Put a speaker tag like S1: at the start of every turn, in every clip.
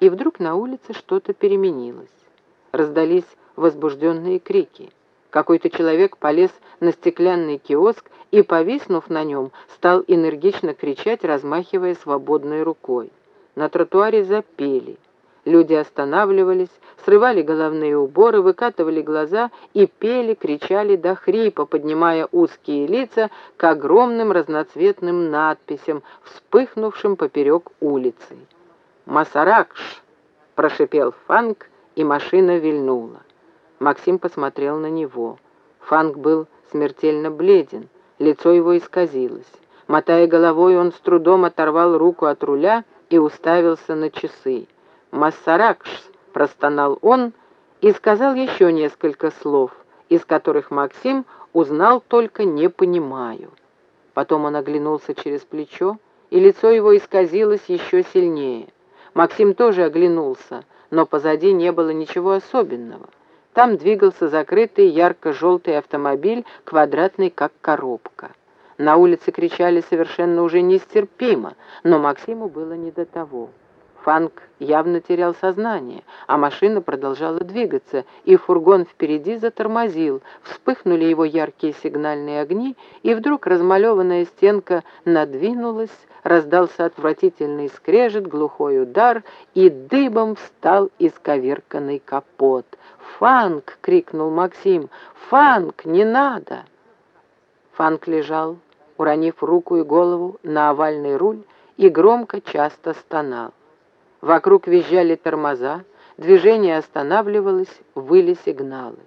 S1: И вдруг на улице что-то переменилось. Раздались возбужденные крики. Какой-то человек полез на стеклянный киоск и, повиснув на нем, стал энергично кричать, размахивая свободной рукой. На тротуаре запели. Люди останавливались, срывали головные уборы, выкатывали глаза и пели, кричали до хрипа, поднимая узкие лица к огромным разноцветным надписям, вспыхнувшим поперек улицы. «Масаракш!» — прошипел Фанк, и машина вильнула. Максим посмотрел на него. Фанк был смертельно бледен, лицо его исказилось. Мотая головой, он с трудом оторвал руку от руля и уставился на часы. «Массаракш!» — простонал он и сказал еще несколько слов, из которых Максим узнал только «не понимаю». Потом он оглянулся через плечо, и лицо его исказилось еще сильнее. Максим тоже оглянулся, но позади не было ничего особенного. Там двигался закрытый ярко-желтый автомобиль, квадратный, как коробка. На улице кричали совершенно уже нестерпимо, но Максиму было не до того. Фанк явно терял сознание, а машина продолжала двигаться, и фургон впереди затормозил, вспыхнули его яркие сигнальные огни, и вдруг размалеванная стенка надвинулась, раздался отвратительный скрежет, глухой удар, и дыбом встал исковерканный капот. «Фанк!» — крикнул Максим. «Фанк! Не надо!» Фанк лежал, уронив руку и голову на овальный руль, и громко часто стонал. Вокруг визжали тормоза, движение останавливалось, выли сигналы.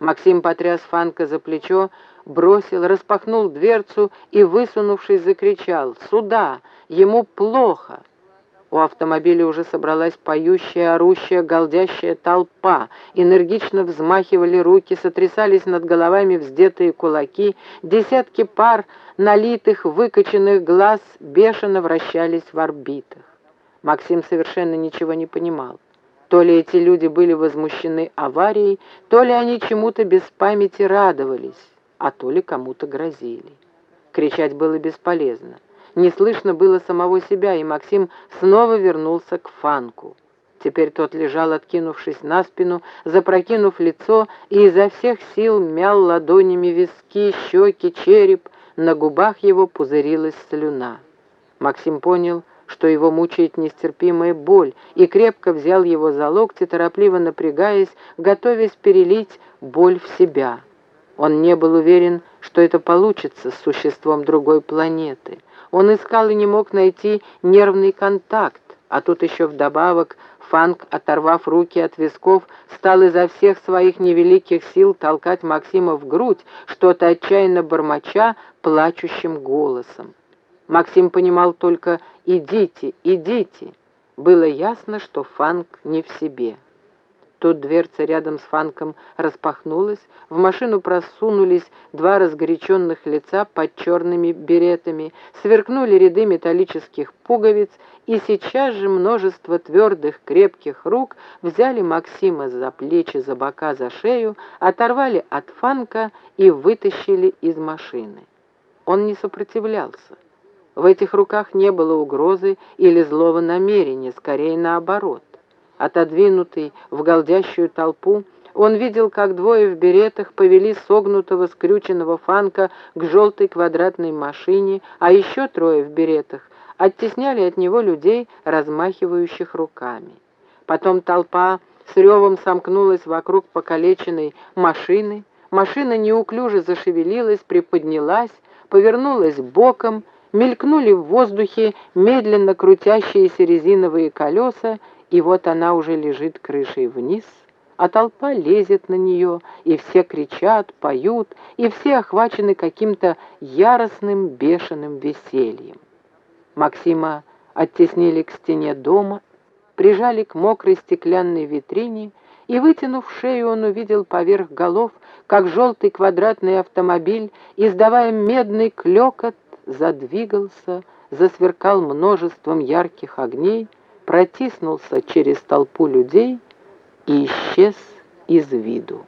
S1: Максим потряс Фанка за плечо, бросил, распахнул дверцу и, высунувшись, закричал «Сюда! Ему плохо!» У автомобиля уже собралась поющая, орущая, галдящая толпа. Энергично взмахивали руки, сотрясались над головами вздетые кулаки. Десятки пар налитых, выкоченных глаз бешено вращались в орбитах. Максим совершенно ничего не понимал. То ли эти люди были возмущены аварией, то ли они чему-то без памяти радовались, а то ли кому-то грозили. Кричать было бесполезно. Не слышно было самого себя, и Максим снова вернулся к Фанку. Теперь тот лежал, откинувшись на спину, запрокинув лицо, и изо всех сил мял ладонями виски, щеки, череп. На губах его пузырилась слюна. Максим понял, что его мучает нестерпимая боль, и крепко взял его за локти, торопливо напрягаясь, готовясь перелить боль в себя. Он не был уверен, что это получится с существом другой планеты. Он искал и не мог найти нервный контакт, а тут еще вдобавок Фанк, оторвав руки от висков, стал изо всех своих невеликих сил толкать Максима в грудь, что-то отчаянно бормоча, плачущим голосом. Максим понимал только «идите, идите». Было ясно, что Фанк не в себе. Тут дверца рядом с Фанком распахнулась, в машину просунулись два разгоряченных лица под черными беретами, сверкнули ряды металлических пуговиц, и сейчас же множество твердых крепких рук взяли Максима за плечи, за бока, за шею, оторвали от Фанка и вытащили из машины. Он не сопротивлялся. В этих руках не было угрозы или злого намерения, скорее наоборот. Отодвинутый в голдящую толпу, он видел, как двое в беретах повели согнутого, скрюченного фанка к желтой квадратной машине, а еще трое в беретах оттесняли от него людей, размахивающих руками. Потом толпа с ревом сомкнулась вокруг покалеченной машины, машина неуклюже зашевелилась, приподнялась, повернулась боком, Мелькнули в воздухе медленно крутящиеся резиновые колеса, и вот она уже лежит крышей вниз, а толпа лезет на нее, и все кричат, поют, и все охвачены каким-то яростным бешеным весельем. Максима оттеснили к стене дома, прижали к мокрой стеклянной витрине, и, вытянув шею, он увидел поверх голов, как желтый квадратный автомобиль, издавая медный клекот, задвигался, засверкал множеством ярких огней, протиснулся через толпу людей и исчез из виду.